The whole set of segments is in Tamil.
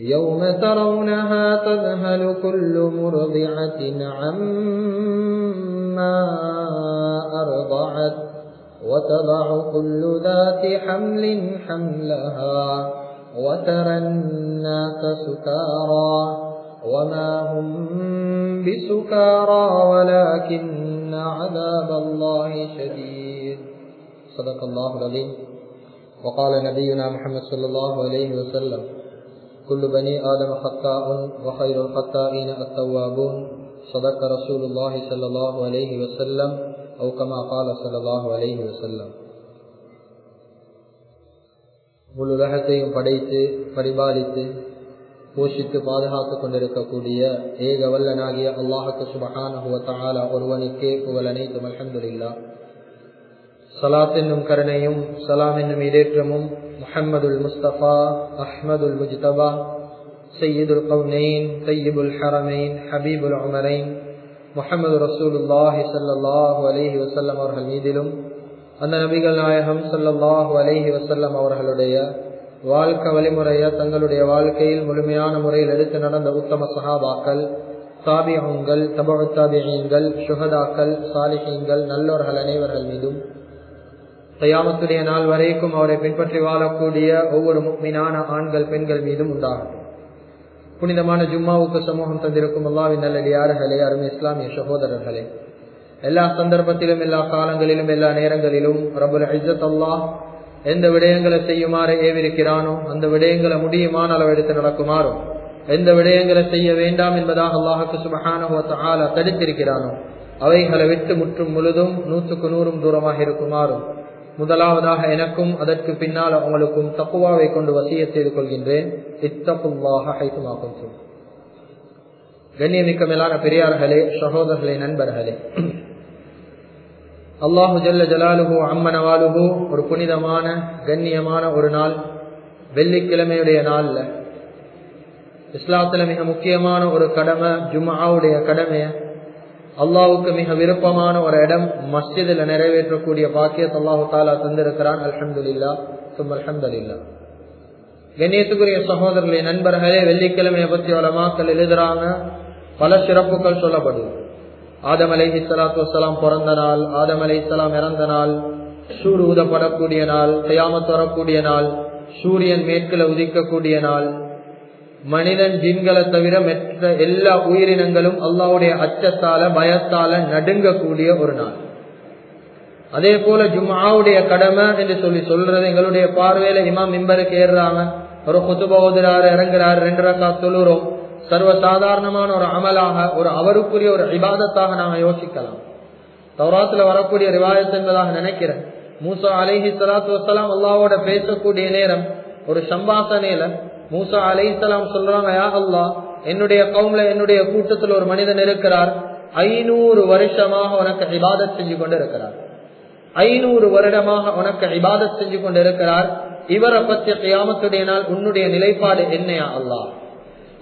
يوم ترونها تذهل كل مرضعة عما أرضعت وتضع كل ذات حمل حملها وترى الناس سكارى وما هم بسكارى ولكن عذاب الله شديد. صدق الله العظيم. وقال نبينا محمد صلى الله عليه وسلم. كل بني آدم خطاء وخير الخطائين التوابون صدق رسول الله صلى الله عليه وسلم أو كما قال صلى الله عليه وسلم முழு உலகத்தையும் படைத்து பரிபாலித்து போஷித்து பாதுகாத்துக் கொண்டிருக்கக்கூடிய ஏக வல்லனாகிய அல்லாஹுக்கு சுபஹான ஒருவனுக்கே புகழ் அனைத்தும் அலமதுல்லா சலாத் என்னும் கருணையும் சலாம் என்னும் இடேற்றமும் முஹம்மதுல் முஸ்தபா அஹ்மதுல் முஜ்தபா சையீதுல் கவுனைன் தையீபுல் ஹரமைன் ஹபீபுல் உமரைன் முஹம்மது ரசூலுல்லாஹி சல்லாஹூ அலஹி வசல்லம் அவர்கள் மீதிலும் அந்த நபிகள் நாயகம் சல்லாஹூ அலஹி வசல்லம் அவர்களுடைய வாழ்க்கை வழிமுறைய தங்களுடைய வாழ்க்கையில் முழுமையான முறையில் எடுத்து நடந்த உத்தம சஹாபாக்கள் தாபியங்கள் தபு சுகதாக்கள் சாலிஹீங்கள் நல்லோர்கள் அனைவர்கள் மீதும் தயாமத்துடைய நாள் வரைக்கும் அவரை பின்பற்றி வாழக்கூடிய ஒவ்வொரு மீனான ஆண்கள் பெண்கள் மீதும் உண்டாகும் புனிதமான ஜும்மாவுக்கு சமூகம் தந்திருக்கும் அல்லாவின் நல்லடியார்களே அருமை இஸ்லாமிய சகோதரர்களே. எல்லா சந்தர்ப்பத்திலும் எல்லா காலங்களிலும் எல்லா நேரங்களிலும் ரபுல் ஐசத் அல்லாஹ் எந்த விடயங்களை செய்யுமாறு ஏவிருக்கிறானோ அந்த விடயங்களை முடியுமான அளவெடுத்து நடக்குமாறும் நடக்குமாறோ எந்த விடயங்களை செய்ய வேண்டாம் என்பதாக அல்லாஹுக்கு சுபகான தடுத்திருக்கிறானோ அவைகளை விட்டு முற்றும் முழுதும் நூற்றுக்கு நூறும் தூரமாக இருக்குமாறும் முதலாவதாக எனக்கும் அதற்கு பின்னால் அவங்களுக்கும் தப்புவாவை கொண்டு வசிய செய்து கொள்கின்றேன். கண்ணியமிக்க மேலான பெரியார்களே சகோதரர்களே நண்பர்களே. அல்லாஹு ஜல்ல ஜலாலுகு அம்மனவாலுகு ஒரு புனிதமான கண்ணியமான ஒரு நாள் வெள்ளிக்கிழமையுடைய நாள்ல. இஸ்லாத்துல மிக முக்கியமான ஒரு கடமை ஜும்மாவுடைய கடமையை அல்லாவுக்கு மிக விருப்பமான ஒரு இடம் மஸ்ஜிதில் நிறைவேற்றக்கூடிய பாக்கியத் அல்லாஹு தாலா தந்திருக்கிறான். அல்ஹம்துல்லா சும் அல்ஹம்துல்லா கண்ணியத்துக்குரிய சகோதரர்களே நண்பர்களே வெள்ளிக்கிழமையை பற்றி வளமாக்கள் எழுதுறாங்க. பல சிறப்புகள் சொல்லப்படுது. ஆதம் அலை இஸ்லாத்து வலாம் பிறந்த நாள் ஆதம் அலை இஸ்லாம் இறந்த நாள் சூடு ஊதப்படக்கூடிய நாள் தயாமத் வரக்கூடிய நாள் சூரியன் மேற்கில உதிக்கக்கூடிய நாள் மனிதன் ஜின்களை தவிர மற்ற எல்லா உயிரினங்களும் அல்லாவுடைய அச்சத்தால பயத்தால நடுங்கக்கூடிய ஒரு நாள். அதே போல ஜும்மாவுடைய கடமை என்று சொல்லி சொல்றது எங்களுடைய பார்வையில இமாம் மிம்பருக்கு ஏறுறாங்க. ஒரு குத்துப ஓதுறாரு இறங்குறாரு ரெண்டு ரக்கா தொழுறோம். சர்வ சாதாரணமான ஒரு அமலாக ஒரு அவருக்குரிய ஒரு விவாதத்தாக நாம யோசிக்கலாம். தௌராத்துல வரக்கூடிய ரிவாயத் நினைக்கிறேன். மூசா அலைஹி சலாத்து வசலாம் அல்லாவோட பேசக்கூடிய நேரம் ஒரு சம்பாசனையில மூசா அலை இஸ்லாம் சொல்றாங்க யா அல்லா என்னுடைய கவும்ல என்னுடைய கூட்டத்தில் ஒரு மனிதன் இருக்கிறார். ஐநூறு வருஷமாக உனக்கு இபாதத் செஞ்சு கொண்டு இருக்கிறார் ஐநூறு வருடமாக உனக்கு இபாதத் செஞ்சு கொண்டு இருக்கிறார் இவரை பற்றி கியாமத்துடைய நாள் உன்னுடைய நிலைப்பாடு என்னையா அல்லா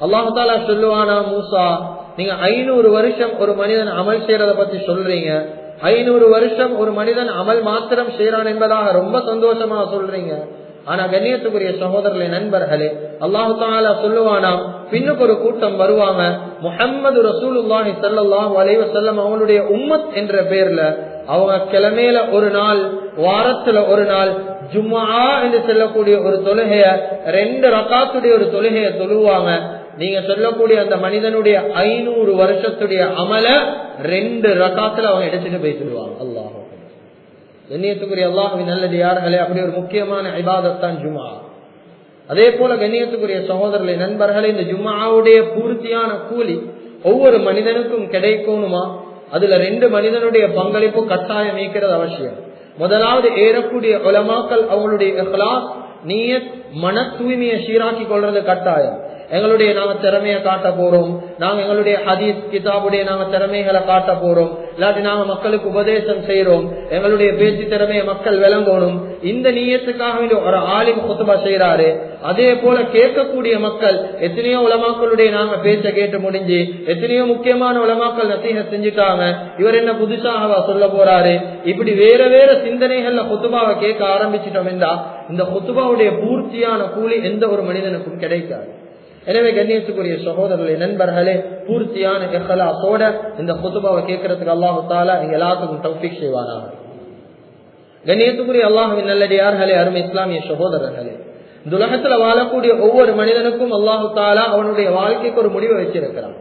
அல்லாஹு? சொல்லுவானா மூசா நீங்க ஐநூறு வருஷம் ஒரு மனிதன் அமல் செய்யறத பத்தி சொல்றீங்க. ஐநூறு வருஷம் ஒரு மனிதன் அமல் மாத்திரம் செய்யறான் என்பதாக ரொம்ப சந்தோஷமா சொல்றீங்க. ஆனா கண்ணியத்துக்குரிய சகோதரர்களே நண்பர்களே அல்லாஹு தாலா சொல்லுவானா பின்னுக்கு ஒரு கூட்டம் வருவாங்க முஹம்மது ரசூலுல்லாஹி சல்லாஹ் அலைவ செல்லம் அவங்களுடைய உம்மத் என்ற பேர்ல அவங்க கிழமையில ஒரு நாள் வாரத்துல ஒரு நாள் ஜும்மா என்று சொல்லக்கூடிய ஒரு தொழுகைய ரெண்டு ரக்காத்துடைய ஒரு தொழுகைய தொழுவாங்க. நீங்க சொல்லக்கூடிய அந்த மனிதனுடைய ஐநூறு வருஷத்துடைய அமல ரெண்டு ரகாத்துல அவங்க எடுத்துட்டு போய்த்துடுவாங்க அல்லாஹ். கண்ணியத்துக்குரிய அல்லாஹுவின் நல்லது யார்களே அப்படி ஒரு முக்கியமான ஐபாதத்தான் ஜுமா அதே போல கண்ணியத்துக்குரிய சகோதரர்களை நண்பர்களே இந்த ஜும்மாவுடைய பூர்த்தியான கூலி ஒவ்வொரு மனிதனுக்கும் கிடைக்கணுமா? அதுல ரெண்டு மனிதனுடைய பங்களிப்பு கட்டாயம் நீக்கிறது அவசியம். முதலாவது ஏறக்கூடிய உலமாக்கள் அவங்களுடைய இஹ்லாஸ் நீயத் மன தூய்மையை சீராக்கி கொள்றது கட்டாயம். எங்களுடைய நாங்க திறமையை காட்ட போறோம். நாங்க எங்களுடைய ஹதீஸ் கிதாபுடைய நாங்க திறமைகளை காட்ட போறோம். இல்லாட்டி நாங்க மக்களுக்கு உபதேசம் செய்யறோம் எங்களுடைய பேச்சு திறமையை மக்கள் விளங்கணும். இந்த நீயத்துக்காக ஒரு ஆலிம் குத்துபா செய்யறாரு அதே போல கேட்கக்கூடிய மக்கள் எத்தனையோ உலமாக்களுடைய நாங்க பேச்ச கேட்டு முடிஞ்சு எத்தனையோ முக்கியமான உலமாக்கள் நசீக செஞ்சுட்டாங்க. இவர் என்ன புதுசாகவா சொல்ல போறாரு? இப்படி வேற வேற சிந்தனைகள்ல குத்துபாவை கேட்க ஆரம்பிச்சிட்டோம் என்றா இந்த குத்துபாவுடைய பூர்த்தியான கூலி எந்த ஒரு மனிதனுக்கும் கிடைக்காது. எனவே கண்ணியத்துக்குரிய சகோதரர்களே நண்பர்களே பூர்த்தியான இஹலாசோட இந்த குத்துபாவை கேட்கறதுக்கு அல்லாஹு தாலா எங்க எல்லாத்துக்கும் டவுபிக் செய்வானாக கண்ணியத்துக்குரிய அல்லாஹுவின் நல்லடியார்களே அருமை இஸ்லாமிய சகோதரர்களே இந்த உலகத்துல வாழக்கூடிய ஒவ்வொரு மனிதனுக்கும் அல்லாஹு தாலா அவனுடைய வாழ்க்கைக்கு ஒரு முடிவை வச்சிருக்கிறான்.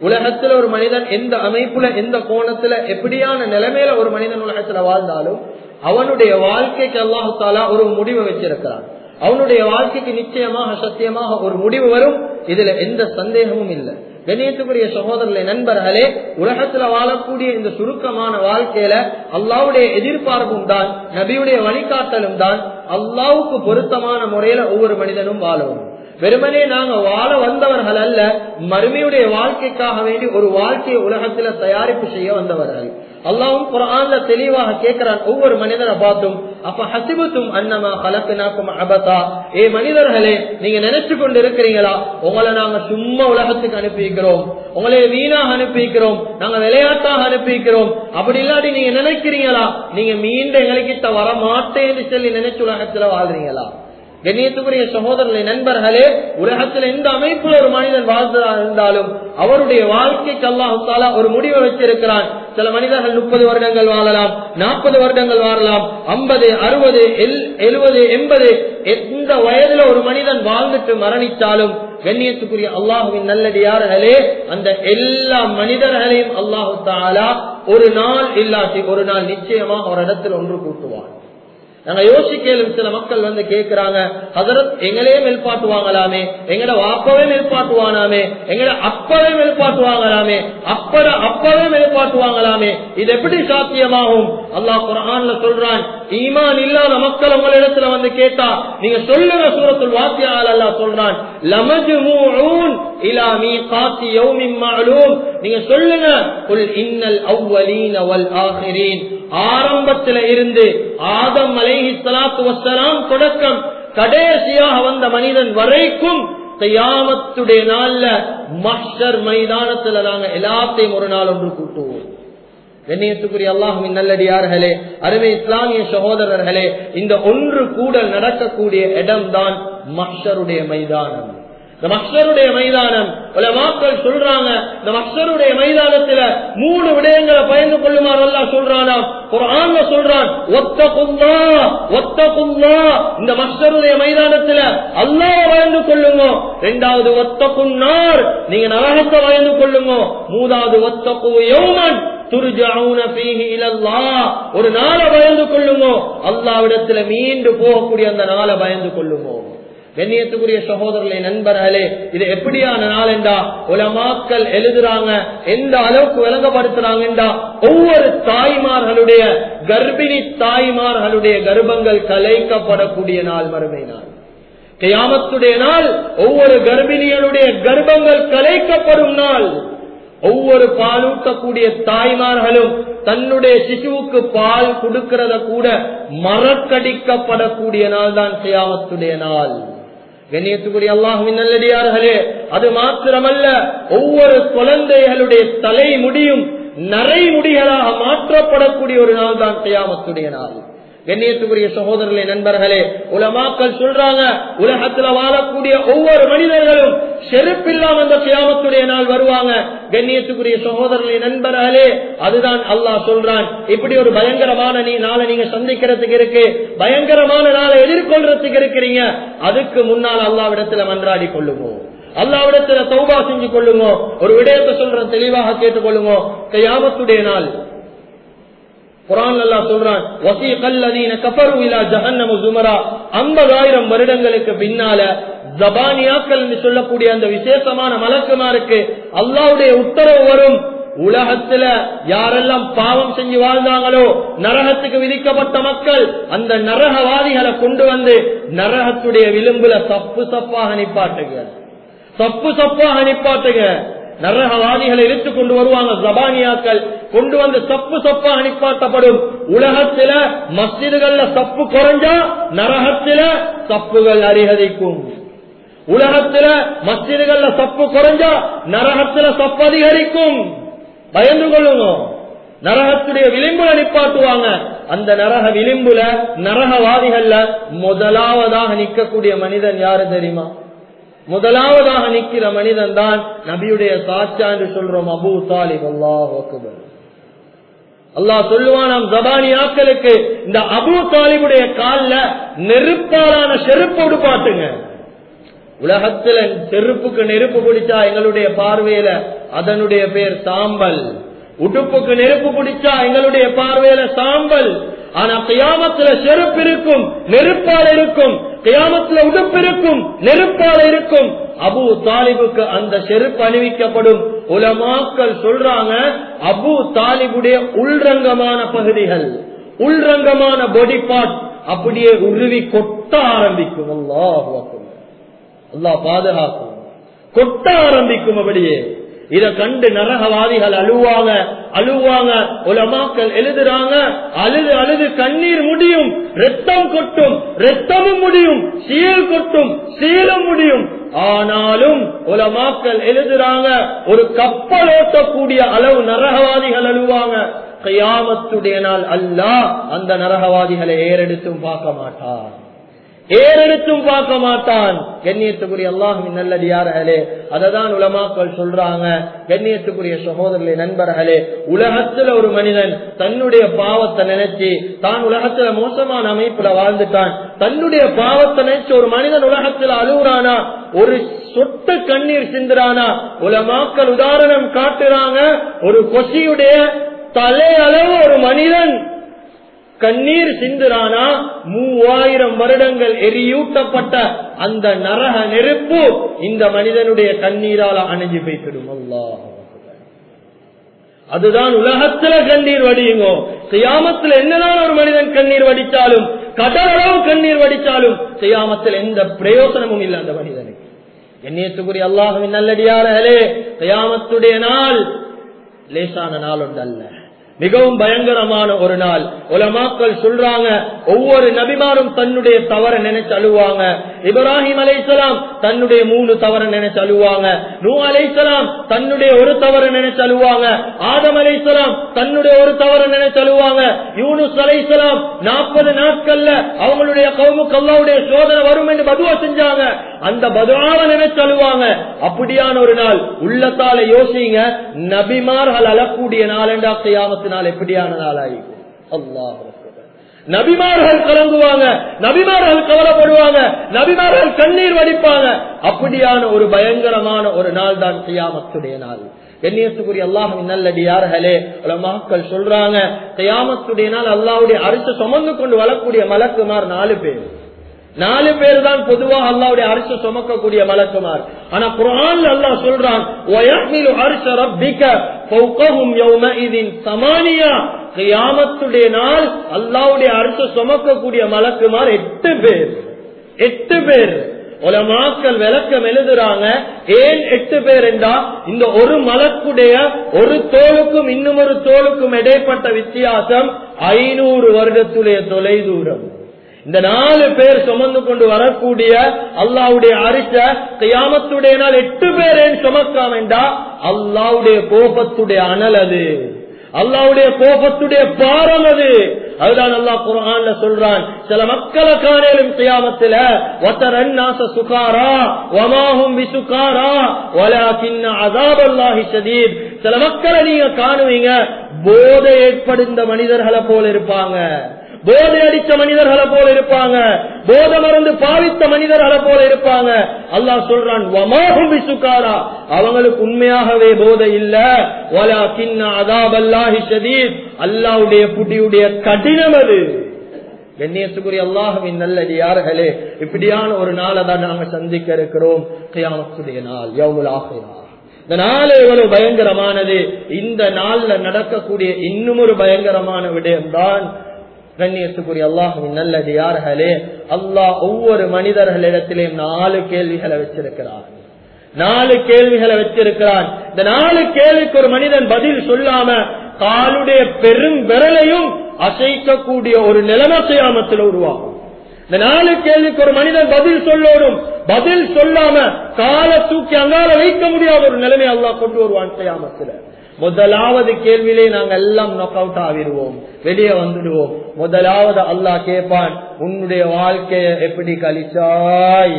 உலகத்துல ஒரு மனிதன் எந்த அமைப்புல எந்த கோணத்துல எப்படியான நிலைமையில ஒரு மனிதன் உலகத்துல வாழ்ந்தாலும் அவனுடைய வாழ்க்கைக்கு அல்லாஹு தாலா ஒரு முடிவை வச்சிருக்கிறான். அவனுடைய வாழ்க்கைக்கு நிச்சயமாக சத்தியமாக ஒரு முடிவு வரும். இதுல எந்த சந்தேகமும் இல்லை. கணியத்துக்குரிய சகோதரர்களே நண்பர்களே உலகத்துல வாழக்கூடிய இந்த சுருக்கமான வாழ்க்கையில அல்லாவுடைய எதிர்பார்ப்பும் தான் நபியுடைய வழிகாட்டலும் தான் அல்லாவுக்கு பொருத்தமான முறையில ஒவ்வொரு மனிதனும் வாழவும். வெறுமனே நாங்க வாழ வந்தவர்கள் அல்ல மறுமையுடைய வாழ்க்கைக்காக வேண்டி ஒரு வாழ்க்கையை உலகத்துல தயாரிப்பு செய்ய வந்தவர்கள். அல்லாவும் குரான்ல தெளிவாக கேட்கிறான் ஒவ்வொரு மனிதனை பார்த்தும் அப்ப ஹசிபத்தும் அன்னமா கலப்பினாக்கும் அபத்தா ஏ மனிதர்களே நீங்க நினைச்சு கொண்டு இருக்கிறீங்களா உங்களை நாங்க சும்மா உலகத்துக்கு அனுப்பிக்கிறோம் உங்களை வீணாக அனுப்பிக்கிறோம் நாங்க விளையாட்டாக அனுப்பிக்கிறோம் அப்படி இல்லாட்டி நீங்க நினைக்கிறீங்களா? நீங்க மீண்டும் எங்களுக்கு வர மாட்டேன்னு சொல்லி நினைச்சு உலகத்துல வாழ்றீங்களா? கண்ணியத்துக்குரிய சகோதரர்களை நண்பர்களே உலகத்தில் எந்த அமைப்புல ஒரு மனிதன் வாழ்ந்ததா இருந்தாலும் அவருடைய வாழ்க்கைக்கு அல்லாஹாலா ஒரு முடிவை வச்சிருக்கிறான் சில மனிதர்கள் முப்பது வருடங்கள் வாழலாம் நாற்பது வருடங்கள் வாழலாம் ஐம்பது அறுபது எழுபது எண்பது எந்த வயதுல ஒரு மனிதன் வாழ்ந்துட்டு மரணித்தாலும் கண்ணியத்துக்குரிய அல்லாஹுவின் நல்லடியார்களே அந்த எல்லா மனிதர்களையும் அல்லாஹு தாலா ஒரு நாள் இல்லாட்டி ஒரு நாள் நிச்சயமா ஒரு இடத்தில் ஒன்று கூட்டுவான். நாங்க யோசிக்கலும் சில மக்கள் வந்து கேக்குறாங்க அதரத் எங்களே மேல்பாட்டுவாங்களாமே எங்கட வாப்பவே மேல்பாட்டுவானாமே எங்கட அப்பவே மேல்பாட்டுவாங்களாமே அப்பட அப்பவே மேல்பாட்டுவாங்களாமே இது எப்படி சாத்தியமாகும்? அல்லாஹ் குரான்ல சொல்றான் ஈமான் இல்லாத மக்கள் உங்களிடத்துல வந்து கேட்டா நீங்க சொல்லுங்க சூரத்துல் வாக்கியால் அல்லா சொல்றான் லமஜ்மூஊன் இலாமி மீகாத்தி யௌமின் மஅலூம். நீங்க சொல்லுங்க குல் இன்னல் அவ்வலீன வல் ஆரம்பத்துல இருந்து ஆதம் அலைஹி ஸலாத்து வஸ்ஸலாம் தொடக்கம் கடைசியாக வந்த மனிதன் வரைக்கும் கையாமத்துடைய நாள்ல மஹ்ஷர் மைதானத்துல நாங்க எல்லாத்தையும் ஒரு நாள் ஒன்று கூட்டுவோம். கண்ணியத்துக்குரிய அல்லாஹுவின் நல்லடியார்களே அருமை இஸ்லாமிய சகோதரர்களே இந்த ஒன்று கூடல் நடக்கக்கூடிய இடம்தான் மஹ்ஷருடைய மைதானம். இந்த மக்சருடைய மைதானம் பல மாக்கள் சொல்றாங்க இந்த மக்சருடைய மைதானத்துல மூணு விடயங்களை பயந்து கொள்ளுமாறு எல்லாம் சொல்றானா? ஒரு சொல்றான் ஒத்த குல்லா ஒத்த குல்லா இந்த மக்சருடைய மைதானத்துல அல்லாஹ் பயந்து கொள்ளுங்க. ரெண்டாவது ஒத்த குன்னார் நீங்க நரகத்தை பயந்து கொள்ளுங்க. மூணாவது ஒத்த யோமன். ஒரு நாளை பயந்து கொள்ளுமோ? அல்லாவிடத்துல மீண்டு போகக்கூடிய அந்த நாளை பயந்து கொள்ளுமோ? கண்ணியத்துக்குரிய சகோதரர்களை நண்பர்களே இது எப்படியான நாள் என்றா? உலமாக்கள் எழுதுறாங்க எந்த அளவுக்கு விளங்கப்படுத்துறாங்கன்றா? ஒவ்வொரு தாய்மார்களுடைய கர்ப்பிணி தாய்மார்களுடைய கர்ப்பங்கள் கலைக்கப்படக்கூடிய நாள் வறுமை நாள். கையாமத்துடைய நாள் ஒவ்வொரு கர்ப்பிணியனுடைய கர்ப்பங்கள் கலைக்கப்படும் நாள். ஒவ்வொரு பாலூட்டக்கூடிய தாய்மார்களும் தன்னுடைய சிசுவுக்கு பால் கொடுக்கிறத கூட மறக்கடிக்கப்படக்கூடிய நாள் தான் செய்யாமத்துடைய நாள். கண்ணியத்துக்குரிய அல்லாஹுவின் நல்லடியார்களே அது மாத்திரமல்ல ஒவ்வொரு குழந்தைகளுடைய தலை முடியும் நரை முடிகளாக மாற்றப்படக்கூடிய ஒரு நாள் தான் செய்யாமத்துடைய நாள். கண்ணியத்துக்குரிய சகோதரர்களே நண்பர்களே உலமாக்கள் சொல்றாங்க உலகத்துல வாழக்கூடிய ஒவ்வொரு மனிதர்களும் செருப்பில்லாம அந்த கியாமத்துடைய நாள் வருவாங்க. கண்ணியத்துக்குரிய சகோதரர்களே நண்பர்களே அதுதான் அல்லாஹ் சொல்றான். இப்படி ஒரு பயங்கரமான நீ நாளை நீங்க சந்திக்கிறதுக்கு இருக்கு. பயங்கரமான நாளை எதிர்கொள்றதுக்கு இருக்கிறீங்க. அதுக்கு முன்னால் அல்லாவிடத்துல மன்றாடி கொள்ளுவோம் அல்லாவிடத்துல தௌபா செஞ்சு கொள்ளுங்க. ஒரு விடயத்தை சொல்ற தெளிவாக கேட்டுக்கொள்ளுங்க. கையாமத்துடைய நாள் குரான் அல்லா சொல்றான். ஐம்பதாயிரம் வருடங்களுக்கு பின்னால ஜபானியாக்கள் என்று சொல்லக்கூடிய அந்த விசேஷமான மலக்குமாருக்கு அல்லாவுடைய உத்தரவு வரும். உலகத்துல யாரெல்லாம் பாவம் செஞ்சு வாழ்ந்தாங்களோ நரகத்துக்கு விதிக்கப்பட்ட மக்கள் அந்த நரகவாதிகளை கொண்டு வந்து நரகத்துடைய விளிம்புல சப்பு சப்பாக நிப்பாட்டுங்க. சப்பு சப்பாக நிப்பாட்டுங்க. நரகவாதிகளை இழுத்து கொண்டு வருவாங்க ஜபானியாக்கள். கொண்டு வந்து சப்பு சப்பா அனுப்பாட்டப்படும் உலகத்தில மஸ்ஜிதுகள்ல சப்பு குறைஞ்சா நரகத்தில சப்புகள் அதிகரிக்கும். உலகத்தில மஸ்ஜிதுகள்ல சப்பு குறைஞ்சா நரகத்தில சப்பு அதிகரிக்கும். பயந்து கொள்ளுங்க. நரகத்துடைய விளிம்புல நிப்பாட்டுவாங்க. அந்த நரக விளிம்புல நரகவாதிகள்ல முதலாவதாக நிற்கக்கூடிய மனிதன் யாரு தெரியுமா? முதலாவதாக நிற்கிற மனிதன் தான் நபியுடைய சாட்சா என்று சொல்றோம் அபு தாலிப். அல்லாஹ் சொல்லுவான் சொல்லுவானாம் ஜபானியாக்களுக்கு இந்த அபு தாலிபுடைய கால்ல நெருப்பாலான செருப்பு உடுப்பாட்டுங்க உலகத்துல செருப்புக்கு நெருப்பு பிடிச்சா எங்களுடைய பார்வையில அதனுடைய பேர் சாம்பல். உடுப்புக்கு நெருப்பு பிடிச்சா எங்களுடைய பார்வையில சாம்பல். ஆனா கியாமத்துல செருப்பு இருக்கும் நெருப்பால் இருக்கும். கியாமத்துல உடுப்பு இருக்கும் நெருப்பால இருக்கும். அபு தாலிபுக்கு அந்த செருப்பு அணிவிக்கப்படும். உலமாக்கள் சொல்றாங்க அபு தாலிபுடைய உள்ரங்கமான பகுதிகள் உள்ரங்கமான பாடி பார்ட் அப்படியே உருவி கொட்ட ஆரம்பிக்கும். அல்லாஹ் அல்லாஹ் பாதுகாக்கும். கொட்ட ஆரம்பிக்கும் அப்படியே. இத கண்டு நரகவாதிகள் அழுவாங்க அழுவாங்க உலமாக்கள் எழுதுறாங்க அழுது அழுது கண்ணீர் முடியும் ரத்தம் கொட்டும் ரத்தமும் முடியும் சீல் கொட்டும் சீலும் முடியும். ஆனாலும் உலமாக்கள் எழுதுறாங்க ஒரு கப்பல் ஓட்டக்கூடிய அளவு நரகவாதிகள் அழுவாங்க. கையாமத்துடைய நாள் அல்லாஹ் அந்த நரகவாதிகளை ஏறெடுத்தும் பார்க்க மாட்டார் ஏறெடுத்தும் பார்க்க மாட்டான். கண்ணியத்துக்குரிய அல்லாஹுவின் நல்லடியார்களே அததான் உலமாக்கள் சொல்றாங்க. கண்ணியத்துக்குரிய சகோதரர்களே நண்பர்களே உலகத்துல ஒரு மனிதன் தன்னுடைய பாவத்தை நினைச்சு தான் உலகத்துல மோசமான அமைப்புல வாழ்ந்துட்டான். தன்னுடைய பாவத்தை நினைச்சு ஒரு மனிதன் உலகத்துல அழுகுறானா? ஒரு சொட்டு கண்ணீர் சிந்துறானா? உலமாக்கள் உதாரணம் காட்டுறாங்க. ஒரு கொசியுடைய தலையளவு ஒரு மனிதன் கண்ணீர் சிந்துரானா மூவாயிரம் வருடங்கள் எரியூட்டப்பட்ட அந்த நரக நெருப்பு இந்த மனிதனுடைய கண்ணீரால அணைஞ்சு போய்விடும். அதுதான் உலகத்துல கண்ணீர் வடியுங்கோ. செய்யாமத்தில் என்னதான் ஒரு மனிதன் கண்ணீர் வடித்தாலும் கடலளவு கண்ணீர் வடித்தாலும் செய்யாமத்தில் எந்த பிரயோசனமும் இல்லை அந்த மனிதனுக்கு. எண்ணியத்துக்குரிய அல்லாஹுவின் நல்லடியாரே செய்யாமத்துடைய நாள் லேசான நாள் ஒன்று அல்ல மிகவும் பயங்கரமான ஒரு நாள். உலமாக்கள் சொல்றாங்க ஒவ்வொரு நபிமாரும் தன்னுடைய தவற நினைச்சு அழுவாங்க. இப்ராஹிம் அலைசலாம் தன்னுடைய மூணு தவற நினைச்சு அழுவாங்க. நூ அலைசலாம் தன்னுடைய ஒரு தவற நினைச்சு அழுவாங்க. ஆதம் அலைசலாம் தன்னுடைய ஒரு தவற நினைச்சு அழுவாங்க. யூனுஸ் அலைசலாம் நாற்பது நாட்கள்ல அவங்களுடைய கவுமு கல்லாவுடைய சோதனை வரும் என்று பதுவா செஞ்சாங்க. அந்த பதுவாவ நினைச்சு அழுவாங்க. அப்படியான ஒரு நாள். உள்ளத்தால யோசிங்க நபிமார்கள் அழக்கூடிய நாளெண்டா செய்யாமத்து நாள் எப்படியான நாளாயிருக்கும் அல்லாஹ் நபிமார்கள் கலங்குவாங்க நபிமார்கள் கவலைப்படுவாங்க நபிமார்கள் கண்ணீர் வடிப்பாங்க. அப்படியான ஒரு பயங்கரமான ஒரு நாள் தான் செய்யாமத்துடைய நாள். கண்ணியத்துக்குரிய அல்லாஹின் நல்லடியார்களே மக்கள் சொல்றாங்க செய்யாமத்துடைய நாள் அல்லாவுடைய அரிச சுமந்து கொண்டு வரக்கூடிய மலக்குமார் நாலு பேர். நாலு பேர் தான் பொதுவாக அல்லாவுடைய அரசு சுமக்கக்கூடிய மலக்குமார். ஆனா குரான் அல்லாஹ் சொல்றான் கியாமத்துடைய நாள் அல்லாவுடைய அரசு சுமக்கக்கூடிய மலக்குமார் எட்டு பேர். எட்டு பேர். உலமாக்கள் விளக்கம் எழுதுறாங்க ஏன் எட்டு பேர் என்றா இந்த ஒரு மலக்குடைய ஒரு தோலுக்கும் இன்னும் ஒரு தோலுக்கும் இடைப்பட்ட வித்தியாசம் ஐநூறு வருடத்துடைய தொலைதூரம். இந்த நாலு பேர் சுமந்து கொண்டு வரக்கூடிய அல்லாவுடைய அரிச கையாமத்துடைய நாள் எட்டு பேரேன் சுமக்காம என்றா அல்லாவுடைய கோபத்துடைய அனல் அது. அல்லாவுடைய கோபத்துடைய பாரம் அது. அதுதான் அல்லா குரான்ல சொல்றான் சில மக்களை காணேலும் செய்யாமத்தில ஒத்தரன்னாச சுகாரா ஒமாஹும் விசுகாரா ஒலாக்கின்ன அதாபல்லாஹி ஷதீத். சில மக்களை நீங்க காணுவீங்க போதை ஏற்படுத்த மனிதர்களை போல இருப்பாங்க. போதை அடித்த மனிதர்களை போல இருப்பாங்க. போத மருந்து பாவித்த மனிதர்களை போல இருப்பாங்க. அல்லாஹ் சொல்றான் வமாஹும் அவங்களுக்கு உண்மையாகவே போதை இல்ல. வலா கிண்ண அதாபல்லாஹி ஷதீத். அல்லாஹ்வுடைய புடியுடைய கடினம் அது. கண்ணியத்துக்குரிய நல்லது யார்களே இப்படியான ஒரு நாளை தான் நாங்க சந்திக்க இருக்கிறோம். கியாமத்துடைய நாள் எவ்வளவு ஆஹிரா. இந்த நாள் எவ்வளவு பயங்கரமானது. இந்த நாள்ல நடக்கக்கூடிய இன்னும் ஒரு பயங்கரமான விடயம்தான் கண்ணியத்துக்குரிய அல்லாஹுவின் நல்லடியார்களே அல்லாஹ் ஒவ்வொரு மனிதர்களிடத்திலேயும் நாலு கேள்விகளை வச்சிருக்கிறார் நாலு கேள்விகளை வச்சிருக்கிறான். இந்த நாலு கேள்விக்கு ஒரு மனிதன் பதில் சொல்லாம காலுடைய பெரும் விரலையும் அசைக்கக்கூடிய ஒரு நிலைமை செய்யாமத்தில் உருவாகும். இந்த நாலு கேள்விக்கு ஒரு மனிதன் பதில் சொல்லோடும் பதில் சொல்லாம காலை தூக்கி அங்கால வைக்க முடியாத ஒரு நிலைமை அல்லாஹ் கொண்டு வருவான் செய்யாமத்துல முதலாவது கேள்வியிலே நாங்கள் எல்லாம் நொக் அவுட் ஆகிடுவோம். வெளியே வந்துடுவோம். முதலாவது அல்லாஹ் கேட்பான் உன்னுடைய வாழ்க்கைய எப்படி கழிச்சாய்?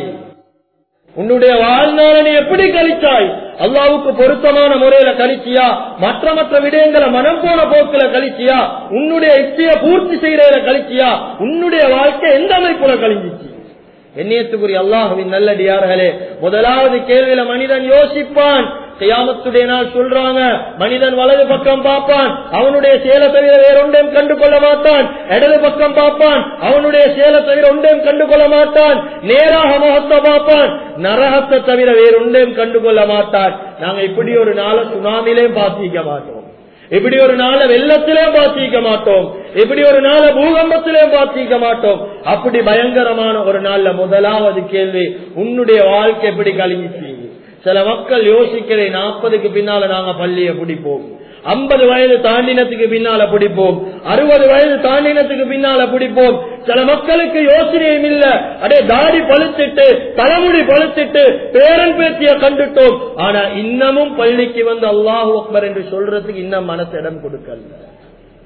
உன்னுடைய வாழ்நாள நீ எப்படி கழிச்சாய்? அல்லாவுக்கு பொருத்தமான முறையில கழிச்சியா? மற்ற மற்ற விடயங்களை மனம் போன போக்குல கழிச்சியா? உன்னுடைய இச்சைய பூர்த்தி செய்யறதுல கழிச்சியா? உன்னுடைய வாழ்க்கை எந்த அமைப்புல கழிஞ்சிச்சு? எண்ணியத்துக்குரிய அல்லாஹுவின் நல்லடியார்களே முதலாவது கேள்வியில மனிதன் யோசிப்பான் கியாமத்துடைய நாள் சொல்றாங்க. மனிதன் வலது பக்கம் பார்ப்பான். அவனுடைய சேலை தவிர வேற ஒன்றையும் கண்டு கொள்ள மாட்டான். இடது பக்கம் பார்ப்பான். அவனுடைய சேலை தவிர ஒன்றையும் கண்டு கொள்ள மாட்டான். நேராக முகத்தை பார்ப்பான். நரகத்தை தவிர வேற ஒன்றையும் கண்டு கொள்ள மாட்டான். நாங்க இப்படி ஒரு நாளை சுனாமிலையும் பாத்திக்க மாட்டோம். இப்படி ஒரு நாளை வெள்ளத்திலே பார்த்திக்க மாட்டோம். இப்படி ஒரு நாளை பூகம்பத்திலே பாத்திக்க மாட்டோம். அப்படி பயங்கரமான ஒரு நாள்ல முதலாவது கேள்வி உன்னுடைய வாழ்க்கை எப்படி கழிஞ்சிச்சு? சில மக்கள் யோசிக்கிறேன் நாற்பதுக்கு பின்னால நாங்க பள்ளியை பிடிப்போம். ஐம்பது வயது தாண்டினத்துக்கு பின்னால பிடிப்போம். அறுபது வயது தாண்டினத்துக்கு பின்னால பிடிப்போம். சில மக்களுக்கு யோசனையும் இல்ல. அடே தாடி பழுத்திட்டு தலைமுடி பழுத்திட்டு பேரன் பேத்திய கண்டுட்டோம். ஆனா இன்னமும் பள்ளிக்கு வந்து அல்லாஹு அக்பர் என்று சொல்றதுக்கு இன்னும் மனசு இடம் கொடுக்கல.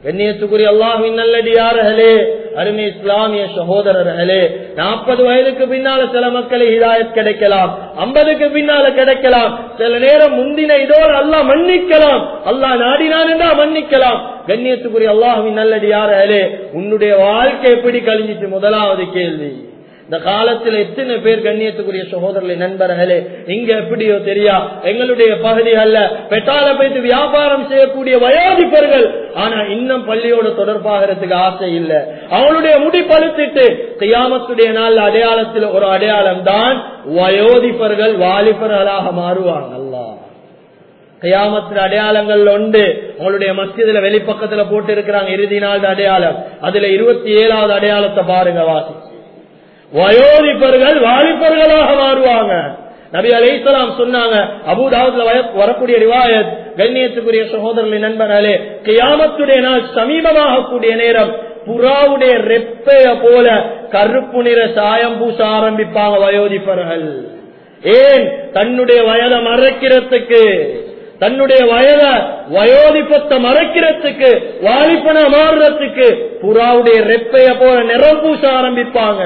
கண்ணியத்துக்குரிய அல்லாஹின் நல்லடியார்களே அருமை இஸ்லாமிய சகோதரர்களே நாற்பது வயதுக்கு பின்னால சில மக்களை ஹிதாயத் கிடைக்கலாம் ஐம்பதுக்கு பின்னால கிடைக்கலாம் சில நேரம் முந்தின இதோடு அல்லாஹ் மன்னிக்கலாம் அல்லாஹ் நாடினான் என்றா மன்னிக்கலாம். கண்ணியத்துக்குரிய அல்லாஹின் நல்லடியார்களே உன்னுடைய வாழ்க்கை எப்படி கழிஞ்சிச்சு? முதலாவது கேள்வி. இந்த காலத்துல எத்தனை பேர் கண்ணியத்துக்குரிய சகோதரர்களை நண்பர்களே இங்க எப்படியோ தெரியா? எங்களுடைய பகுதிகள்ல பெட்டால போயிட்டு வியாபாரம் செய்யக்கூடிய வயோதிப்பர்கள் ஆனா இன்னும் பள்ளியோட தொடர்பாகிறதுக்கு ஆசை இல்ல. அவனுடைய முடி பழுத்திட்டு கையாமத்துடைய நாள் அடையாளத்தில் ஒரு அடையாளம் தான் வயோதிப்பர்கள் வாலிபர்களாக மாறுவாங்க. அல்லா. கையாமத்தின் அடையாளங்கள் உண்டு. உங்களுடைய மஸ்ஜிதுல வெளிப்பக்கத்துல போட்டு இருக்கிறாங்க இறுதி நாள் அடையாளம். அதுல இருபத்தி ஏழாவது அடையாளத்தை பாருங்க வாசி. வயோதிப்பர்கள் வாலிபர்களாக மாறுவாங்க. நபி அலைசலாம் சொன்னாங்க அபுதாபுல வரக்கூடிய ரிவாயத் கண்ணியத்துக்குரிய சகோதரர்களின் நண்பர்களே கியாமத்துடைய நாள் சமீபமாக கூடிய நேரம் புறாவுடைய ரெப்பைய போல கருப்பு நிற சாயம் பூச ஆரம்பிப்பாங்க வயோதிப்பர்கள் ஏன்? தன்னுடைய வயதை மறைக்கிறதுக்கு. தன்னுடைய வயத வயோதிப்பத்தை மறைக்கிறதுக்கு வாலிப்பன மாறுறதுக்கு புறாவுடைய ரெப்பைய போல நிறம் பூச ஆரம்பிப்பாங்க.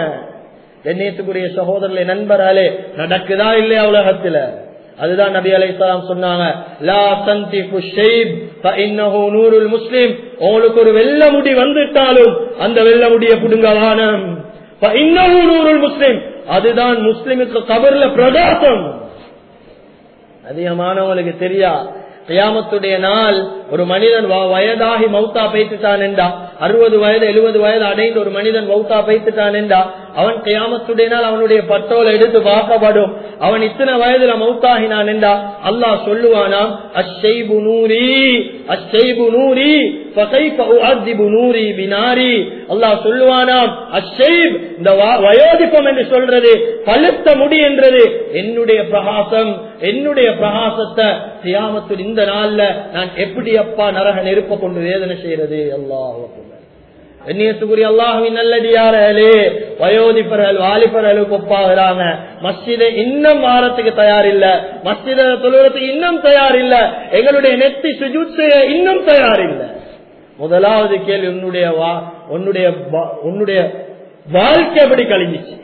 கண்ணியத்துக்குரிய சகோதரர்களை நண்பராலே நடக்குதா இல்லையா உலகத்துல? அதுதான் நபி அலைசலாம் சொன்னாங்க லா தந்தி முஸ்லிம். உங்களுக்கு ஒரு வெள்ள முடி வந்துட்டாலும் அந்த வெள்ள முடிய புடுங்க முஸ்லீம் முஸ்லிம். அதுதான் முஸ்லிமுக்கு கபர்ல பிரகாசம். அதிகமானவங்களுக்கு தெரியா? கியாமத்துடைய நாள் ஒரு மனிதன் வயதாகி மௌத்தா பைத்துட்டான் என்றா? அறுபது வயது எழுபது வயது அடைந்து ஒரு மனிதன் மௌத்தா பைத்துட்டான் என்றா? அவன் கியாமத்துடைய நாள் அவனுடைய பட்டோலை எடுத்து பார்க்கப்படும். அவன் இத்தனை வயதுல மௌத்தாகினான் என்றா? அல்லாஹ் சொல்லுவானாம் அஷைபு நூரி அஷைபு நூரி அல்லாஹ் சொல்லுவானாம் இந்த வயோதிப்பம் என்று சொல்றது பழுத்த முடி என்றது என்னுடைய பிரகாசம். என்னுடைய பிரகாசத்தை கியாமத்து இந்த நாள்ல நான் எப்படி அப்பா நரக நெருப்ப கொண்டு வேதனை செய்யறது? அல்லாஹ் எண்ணியத்துக்குரிய அல்லாஹுவின் நல்லடியாரே வயோதிப்பர்கள் வாலிபர்களுக்கு ஒப்பாகிறாங்க. மஸ்ஜிதை இன்னும் வாரத்துக்கு தயார் இல்ல மஸ்ஜித தொழுவத்துக்கு இன்னும் தயார் இல்ல எங்களுடைய நெத்தி சுஜூத் செய்ய இன்னும் தயார் இல்ல முதலாவது கேள்வி உன்னுடைய உன்னுடைய உன்னுடைய வாழ்க்கை எப்படி கழிஞ்சிச்சு?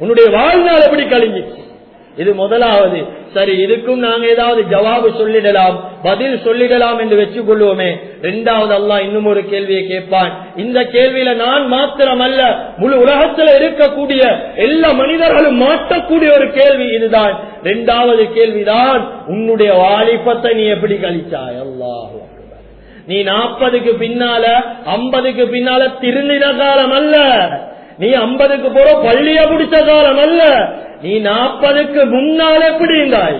உன்னுடைய வாழ்நாள் எப்படி கழிஞ்சிச்சு? இது முதலாவது. சரி இதுக்கும் நாங்க ஏதாவது ஜவாபு சொல்லிடலாம் பதில் சொல்லிடலாம் என்று வச்சுக் கொள்வோமே இரண்டாவது அல்லா இன்னும் ஒரு கேள்வியை கேட்பான். இந்த கேள்வியில நான் மாத்திரம் அல்ல முழு உலகத்துல இருக்கக்கூடிய எல்லா மனிதர்களும் மாட்டக்கூடிய ஒரு கேள்வி இதுதான். இரண்டாவது கேள்விதான் உன்னுடைய வாலிபத்தை நீ எப்படி கழிச்சாய் அல்லாஹ் நீ நாற்பதுக்கு பின்னால ஐம்பதுக்கு பின்னால திருந்தின காலம் அல்ல. நீ ஐம்பதுக்கு போற பள்ளிய பிடிச்ச காலம் அல்ல. நீ நாற்பதுக்கு முன்னால எப்படி இருந்தாய்?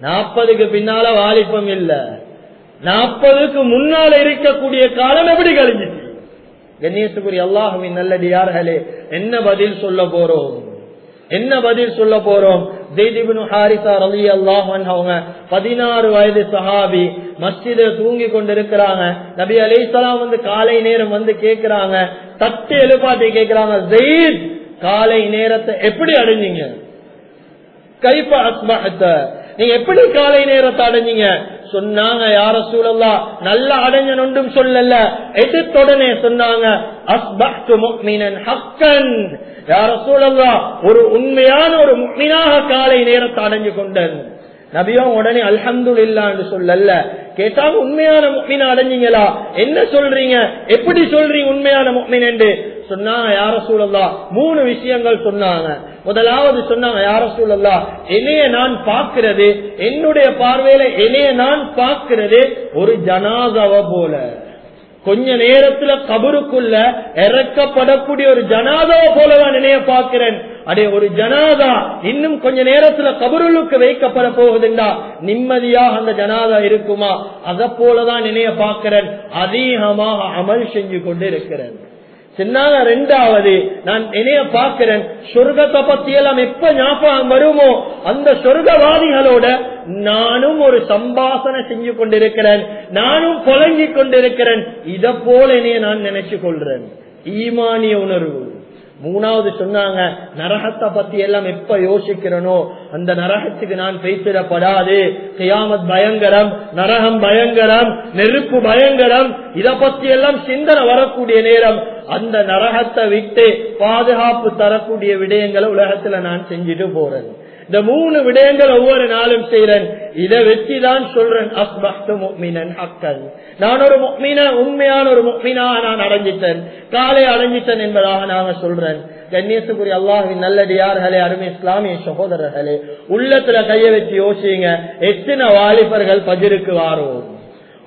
நாற்பதுக்கு பின்னால வாலிப்பம் இல்ல. நாற்பதுக்கு முன்னால இருக்கக்கூடிய காலம் எப்படி கழிஞ்சிச்சு? கண்ணியத்துக்குரிய அல்லாஹுவின் நல்லடியார்களே என்ன பதில் சொல்ல போறோம்? என்ன பதில் சொல்ல போறோம்? ஜெய்திபின் ஹாரிசா ரலி அல்லாஹன் அவங்க பதினாறு வயது சஹாபி மஸ்ஜித தூங்கி கொண்டிருக்கிறாங்க. நபி அலிசலாம் வந்து காலை நேரம் வந்து கேக்குறாங்க தட்டு எழுப்பாட்டி கேக்குறாங்க ஜெயித் காலை நேரத்தை எப்படி அடைஞ்சீங்க? கைப்ப அஸ்மஹத்த. நீங்க எப்படி காலை நேரத்தை அடைஞ்சீங்க? சொன்னாங்க யார சூழல்லா நல்ல அடைஞ்சன் ஒன்றும் சொல்லல. எதிர்த்தொடனே சொன்னாங்க ஹக்கன். யார சூழல்லா ஒரு உண்மையான ஒரு முக்மீனாக காலை நேரத்தை அடைஞ்சு கொண்டன். நபியும் உடனே அல்ஹம்து இல்லான்னு சொல்லல. கேட்டாங்க உண்மையான முக்மீன் அடைஞ்சீங்களா? என்ன சொல்றீங்க? எப்படி சொல்றீங்க உண்மையான முக்மீன் என்று? சொன்னாங்க யார சூழல்லா மூணு விஷயங்கள் சொன்னாங்க. முதலாவது சொன்னாங்க யார சூழல்லா என்னைய நான் பார்க்கிறது என்னுடைய பார்வையில என்னைய நான் பார்க்கிறது ஒரு ஜனாதவ போல. கொஞ்ச நேரத்துல கபருக்குள்ள இறக்கப்படக்கூடிய ஒரு ஜனாதாவை போலதான் நினைய பார்க்கிறேன். அடே ஒரு ஜனாதா இன்னும் கொஞ்ச நேரத்துல கபருளுக்கு வைக்கப்பட போகுதுண்டா. நிம்மதியாக அந்த ஜனாதா இருக்குமா? அத போலதான் நினைய பார்க்கிறேன். அதிகமாக அமல் செஞ்சு கொண்டு இருக்கிறேன் சின்னாங்க ரெண்டாவது நான் என்னைய பார்க்கிறேன். சொர்க்கத்தை பத்தி எல்லாம் எப்ப ஞாபகம் வருமோ அந்த சொர்க்கவாதிகளோட நானும் ஒரு சம்பாசனை செஞ்சு கொண்டிருக்கிறேன். நானும் புலங்கி கொண்டிருக்கிறேன். இத போல என்னைய நான் நினைச்சு கொள்றேன். ஈமானிய உணர்வு. மூணாவது சொன்னாங்க நரகத்தை பத்தி எல்லாம் எப்ப யோசிக்கிறனோ அந்த நரகத்துக்கு நான் பேசிடப்படாது. கியாமத் பயங்கரம் நரகம் பயங்கரம் நெருப்பு பயங்கரம் இத பத்தி எல்லாம் சிந்தனை வரக்கூடிய நேரம். அந்த நரகத்தை விட்டு பாதுகாப்பு தரக்கூடிய விடயங்களை உலகத்துல நான் செஞ்சுட்டு போறேன். இந்த மூணு விடயங்கள் ஒவ்வொரு நாளும் செய்யறேன் இதை வெற்றி தான் சொல்றேன். அஸ்பஹ்து முக்மினன் ஹக்கன். நான் ஒரு முக்மீன உண்மையான ஒரு முக்மீனாக நான் அடைஞ்சிட்டேன். காலை அடைஞ்சிட்டேன் என்பதாக நாங்க சொல்றேன். கண்ணியத்துக்குரிய அல்லாஹின் நல்லடியார்களே அருமை இஸ்லாமிய சகோதரர்களே உள்ளத்துல கைய வச்சு யோசிங்க. எத்தனை வாலிபர்கள் பஜிருக்கு வாரோம்?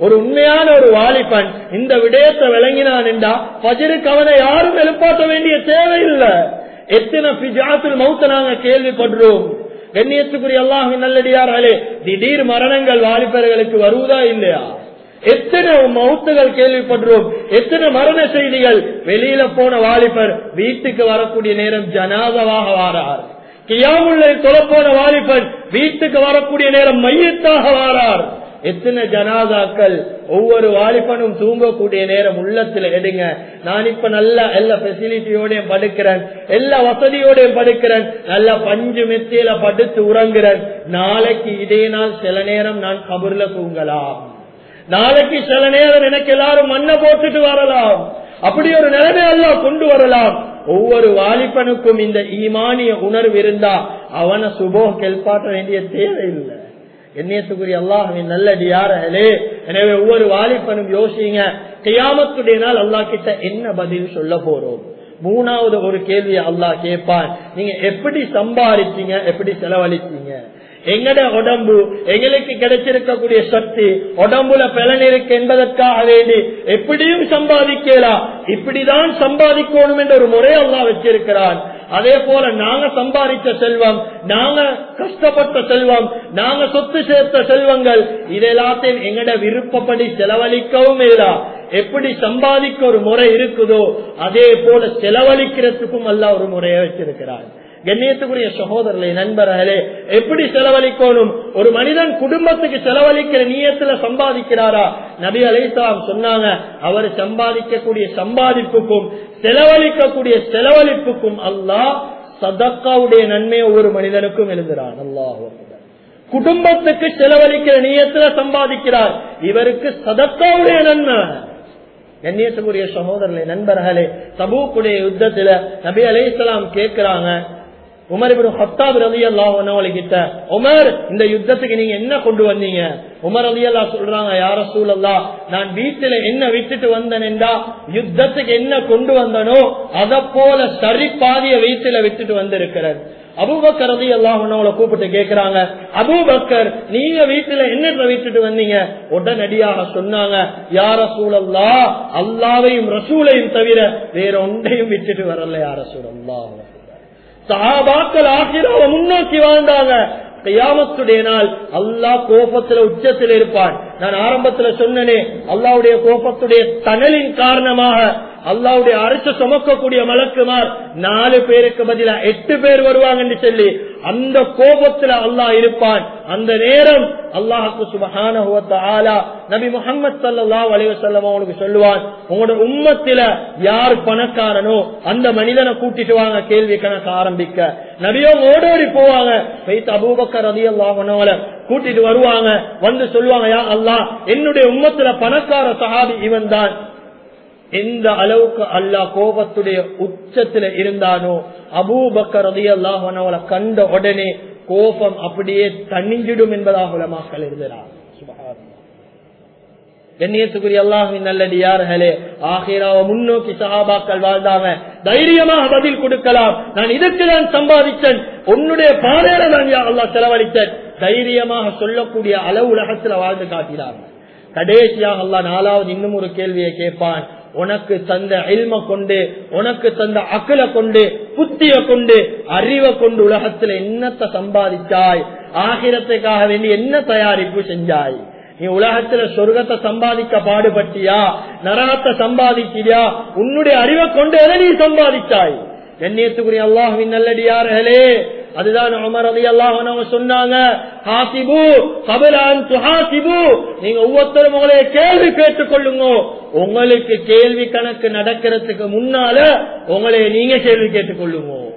ஒரு உண்மையான ஒரு வாலிபன் இந்த விடயத்தை விளங்கினான் என்றா பஜிருக்கு அவனை யாரும் எழுப்பாட்ட வேண்டிய தேவையில்லை. எத்தனை பிஜாத்துல் மௌத்த நாங்க கேள்விப்படுறோம். கண்ணியத்துக்குரிய அல்லாஹின் நல்லடியார்களே திடீர் மரணங்கள் வாலிபர்களுக்கு வருவதா இல்லையா? எத்தனை மௌத்துகள் கேள்விப்படுறோம். எத்தனை மரண செய்திகள். வெளியில போன வாலிபர் வீட்டுக்கு வரக்கூடிய நேரம் ஜனாதவாக வாரார். கியாமுள்ள தொலைப்போன வாலிபன் வீட்டுக்கு வரக்கூடிய நேரம் மையத்தாக வாரார். எத்தனை ஜனாதாக்கள் ஒவ்வொரு வாலிபனும் தூங்கக்கூடிய நேரம் உள்ளத்துல எடுங்க. நான் இப்ப நல்லா எல்லா பெசிலிட்டியோடையும் படுக்கிறேன் எல்லா வசதியோடையும் படுக்கிறேன் நல்லா பஞ்சு மெத்தியில படுத்து உறங்குறேன். நாளைக்கு இதே நாள் சில நேரம் நான் கபூர்ல தூங்கலாம். நாளைக்கு சில நேரம் எனக்கு எல்லாரும் மண்ணை போட்டுட்டு வரலாம். அப்படி ஒரு நிலைமை எல்லாம் கொண்டு வரலாம். ஒவ்வொரு வாலிபனுக்கும் இந்த ஈமானிய உணர்வு இருந்தா அவனை சுபோ கெல்பாட்ட வேண்டிய தேவையில்லை. எண்ணியத்துக்குரிய அல்லாஹின் நல்லடியார்களே எனவே ஒவ்வொரு வாலிபனும் யோசிங்க கையாமத்துடைய நாள் அல்லாஹ் கிட்ட என்ன பதில் சொல்ல போறோம்? மூணாவது ஒரு கேள்வி அல்லாஹ் கேட்பான். நீங்க எப்படி சம்பாதிச்சீங்க? எப்படி செலவழிச்சீங்க? எங்கட உடம்பு எங்களுக்கு கிடைச்சிருக்கக்கூடிய சக்தி உடம்புல பலன் இருக்கு என்பதற்காக வேண்டி எப்படியும் சம்பாதிக்கலாம் இப்படிதான் சம்பாதிக்கணும் என்ற ஒரு முறை அல்லா வச்சிருக்கிறான். அதே போல நாங்க சம்பாதித்த செல்வம் நாங்க கஷ்டப்பட்ட செல்வம் நாங்க சொத்து சேர்த்த செல்வங்கள் இதெல்லாத்தையும் எங்கட விருப்பப்படி செலவழிக்கவும் இல்லா எப்படி சம்பாதிக்க ஒரு முறை இருக்குதோ அதே போல செலவழிக்கிறதுக்கும் அல்ல ஒரு முறையை வச்சிருக்கிறார் கண்ணியத்துக்குரிய சகோதரர்களே நண்பர்களே எப்படி செலவழிக்கணும்? ஒரு மனிதன் குடும்பத்துக்கு செலவழிக்கிற நீயத்துல சம்பாதிக்கிறாரா? நபி அலைசலாம் சொன்னாங்க அவர் சம்பாதிக்கக்கூடிய சம்பாதிப்புக்கும் செலவழிக்கக்கூடிய செலவழிப்புக்கும் அல்லாஹ் சதக்காவுடைய நன்மையை ஒவ்வொரு மனிதனுக்கும் எழுதுறான் அல்லாஹ் குடும்பத்துக்கு செலவழிக்கிற நீயத்துல சம்பாதிக்கிறார். இவருக்கு சதக்காவுடைய நன்மை. கண்ணியத்துக்குரிய சகோதரர்களே நண்பர்களே சபூக்குடைய யுத்தத்துல நபி அலைசலாம் கேட்கிறாங்க உமர் உமர் இந்த யுத்தத்துக்கு நீங்க என்ன கொண்டு வந்தீங்க? உமர் அல்லா சொல்றாங்க யார நான் வீட்டுல என்ன விட்டுட்டு வந்தேன்டா யுத்தத்துக்கு என்ன கொண்டு வந்தனோ அத போல சரி பாதிய வீட்டுல விட்டுட்டு வந்திருக்கிறேன் அபூபக்கர் ரதி அல்லாஹ் கூப்பிட்டு கேக்குறாங்க அபூபக்கர் நீங்க வீட்டுல என்ன விட்டுட்டு வந்தீங்க? உடனடியாக சொன்னாங்க யார சூழல்லா அல்லாவையும் ரசூலையும் தவிர வேற ஒன்றையும் விட்டுட்டு வரல யார சூழல்லா சஹாபாக்கள் ஆசிராவை முன்னோக்கி வாழ்ந்தாங்க. கையாமத்துடைய நாள் அல்லாஹ் கோபத்துல உச்சத்தில் இருப்பான். நான் ஆரம்பத்துல சொன்னனே அல்லாவுடைய கோபத்துடைய தணலின் காரணமாக அல்லாவுடைய அரசு சுமக்கக்கூடிய மலக்குமார் நாலு பேருக்கு பதிலா எட்டு பேர் வருவாங்கன்னு சொல்லி அந்த கோபத்துல அல்லாஹ் இருப்பான். அந்த நேரம் அல்லாஹுக்கு சுபஹான ஆலா நபி முகமது சல்லா அலிவசல்லம் அவனுக்கு சொல்லுவான் உங்களோட உம்மத்தில யார் பணக்காரனோ அந்த மனிதனை கூட்டிட்டு வாங்க கேள்வி கணக்கு ஆரம்பிக்க. நபியோ ஓடோடி போவாங்க. அபூபக்கர் அதி அல்லாஹ் கூட்டிட்டு வருவாங்க. வந்து சொல்லுவாங்க யா அல்லாஹ் என்னுடைய உம்மத்துல பணக்கார சஹாபி இவன் தான் எந்த அளவுக்கு அல்லாஹ் கோபத்துடைய உச்சத்துல இருந்தானோ அபூபக்கர் அல்லாஹனவளை கண்ட உடனே கோபம் அப்படியே தணிஞ்சிடும் என்பதாக உலமாக்கள் எழுதுகிறார். கண்ணியத்துக்குரிய அல்லாஹின் நல்லடியார்களே ஆகிராவ முன்னோக்கி சஹாபாக்கள் வாழ்ந்தாங்க. தைரியமாக பதில் கொடுக்கலாம். நான் இதற்கு நான் சம்பாதித்தேன் உன்னுடைய பாதையில நான் அல்லாஹ் செலவழித்தேன். தைரியமாக சொல்லக்கூடிய அளவு உலகத்துல வாழ்ந்து காட்டினாங்க கடைசியாக அல்லா நாலாவது இன்னும் ஒரு கேள்வியை கேட்பான். உனக்கு தந்த எல்ம கொண்டு உனக்கு தந்த அக்கலை கொண்டு புத்திய கொண்டு அறிவை கொண்டு உலகத்துல என்னத்தை சம்பாதிச்சாய்? ஆகிரத்துக்காக வேண்டி என்ன தயாரிப்பு செஞ்சாய்? நீ உலகத்துல சொர்க்கத்தை சம்பாதிக்க பாடுபட்டியா? நரகத்தை சம்பாதிக்கிறியா? உன்னுடைய அறிவை கொண்டு எதை நீ சம்பாதிச்சாய்? கண்ணியத்துக்குரிய அல்லாஹின் நல்லடியார்களே அதுதான் உமர் அலி அல்லாஹ் சொன்னாங்க. ஹாசிபு நீங்க ஒவ்வொருத்தரும் உங்களை கேள்வி கேட்டுக் கொள்ளுங்க. உங்களுக்கு கேள்வி கணக்கு நடக்கிறதுக்கு முன்னால உங்களை நீங்க கேள்வி கேட்டுக் கொள்ளுங்க.